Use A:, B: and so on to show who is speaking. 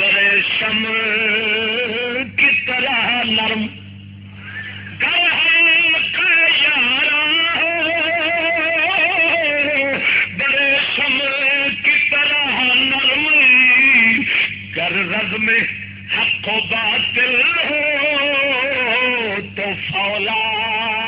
A: برشم کی طرح نرم۔ برشم کی طرح نرم۔ کر رز میں حق و باطل ہو تو فولا۔